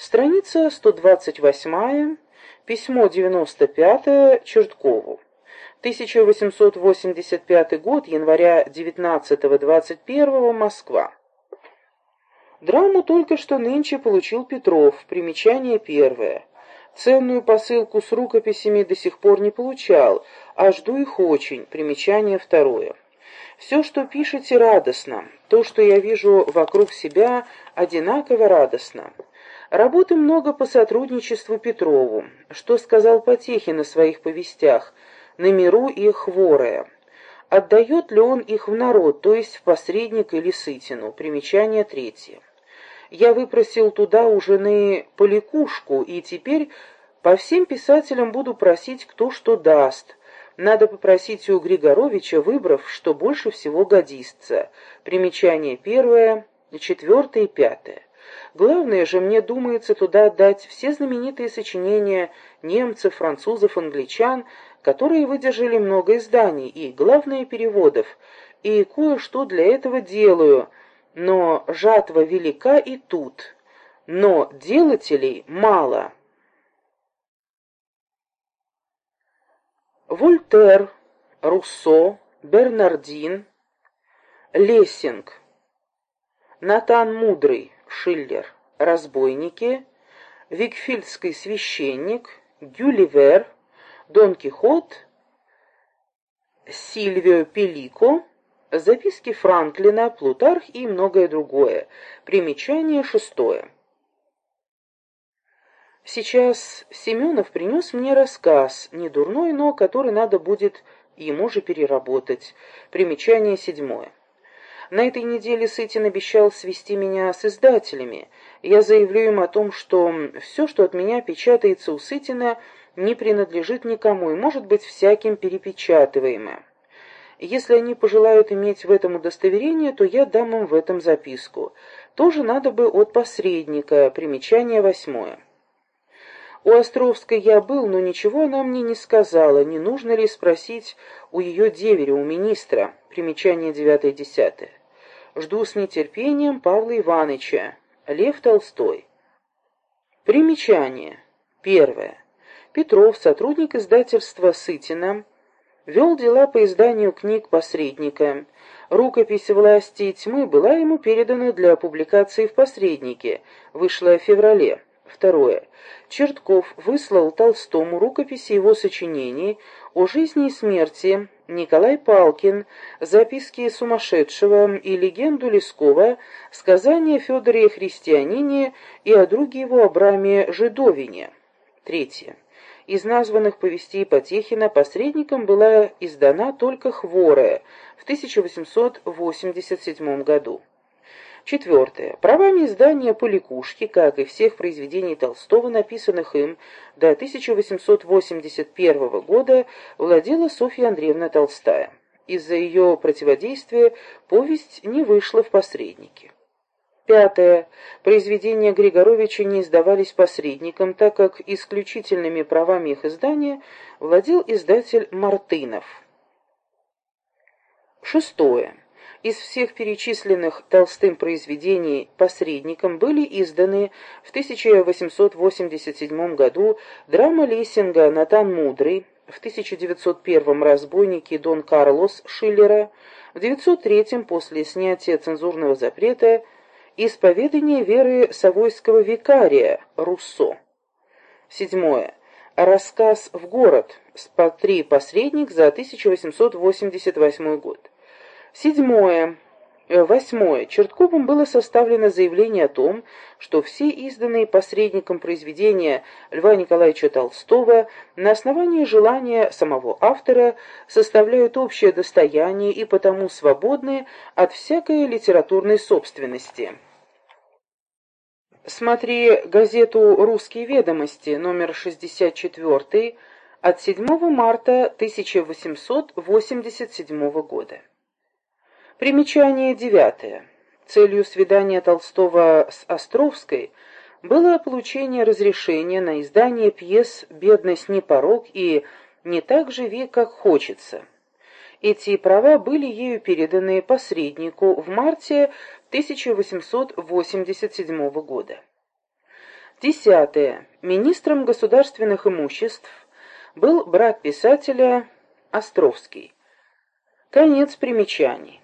Страница 128, письмо 95 Черткову. 1885 год, января 19-21, Москва. Драму только что нынче получил Петров, примечание первое. Ценную посылку с рукописями до сих пор не получал, а жду их очень, примечание второе. Все, что пишете, радостно. То, что я вижу вокруг себя, одинаково радостно. Работы много по сотрудничеству Петрову. Что сказал Потехин на своих повестях? На миру и хворое. Отдает ли он их в народ, то есть в посредник или сытину? Примечание третье. Я выпросил туда у жены поликушку, и теперь по всем писателям буду просить, кто что даст. Надо попросить у Григоровича, выбрав, что больше всего годится. Примечание первое, четвертое и пятое. Главное же, мне думается, туда отдать все знаменитые сочинения немцев, французов, англичан, которые выдержали много изданий, и, главное, переводов, и кое-что для этого делаю, но жатва велика и тут, но делателей мало. Вольтер, Руссо, Бернардин, Лессинг, Натан Мудрый, Шиллер, Разбойники, Викфильдский священник, Гюливер, Дон Кихот, Сильвио Пелико, записки Франклина, Плутарх и многое другое. Примечание шестое. Сейчас Семенов принес мне рассказ, не дурной, но который надо будет ему же переработать. Примечание седьмое. На этой неделе Сытин обещал свести меня с издателями. Я заявлю им о том, что все, что от меня печатается у Сытина, не принадлежит никому и может быть всяким перепечатываемым. Если они пожелают иметь в этом удостоверение, то я дам им в этом записку. Тоже надо бы от посредника. Примечание восьмое. У Островской я был, но ничего она мне не сказала, не нужно ли спросить у ее деверя, у министра. Примечание девятое-десятое. Жду с нетерпением Павла Ивановича. Лев Толстой. Примечание. Первое. Петров, сотрудник издательства «Сытина», вел дела по изданию книг посредника. Рукопись «Власти тьмы» была ему передана для публикации в «Посреднике», вышла в феврале. Второе. Чертков выслал Толстому рукописи его сочинений о жизни и смерти Николай Палкин, записки сумасшедшего и легенду Лескова, сказания Федоре Христианине и о друге его Абраме Жидовине. Третье. Из названных повестей Потехина посредником была издана только «Хворая» в 1887 году. Четвертое. Правами издания «Поликушки», как и всех произведений Толстого, написанных им до 1881 года, владела Софья Андреевна Толстая. Из-за ее противодействия повесть не вышла в посредники. Пятое. Произведения Григоровича не издавались посредником, так как исключительными правами их издания владел издатель Мартынов. Шестое. Из всех перечисленных Толстым произведений посредником были изданы в 1887 году драма Лессинга «Натан Мудрый», в 1901 «Разбойники» Дон Карлос Шиллера, в 1903 после снятия цензурного запрета «Исповедание веры Савойского викария» Руссо. Седьмое. Рассказ «В город» Смотри посредник за 1888 год. Седьмое. Э, восьмое. Чертковым было составлено заявление о том, что все изданные посредником произведения Льва Николаевича Толстого на основании желания самого автора составляют общее достояние и потому свободны от всякой литературной собственности. Смотри газету «Русские ведомости», номер 64, от 7 марта 1887 года. Примечание девятое. Целью свидания Толстого с Островской было получение разрешения на издание пьес «Бедность не порог» и «Не так живи, как хочется». Эти права были ею переданы посреднику в марте 1887 года. Десятое. Министром государственных имуществ был брат писателя Островский. Конец примечаний.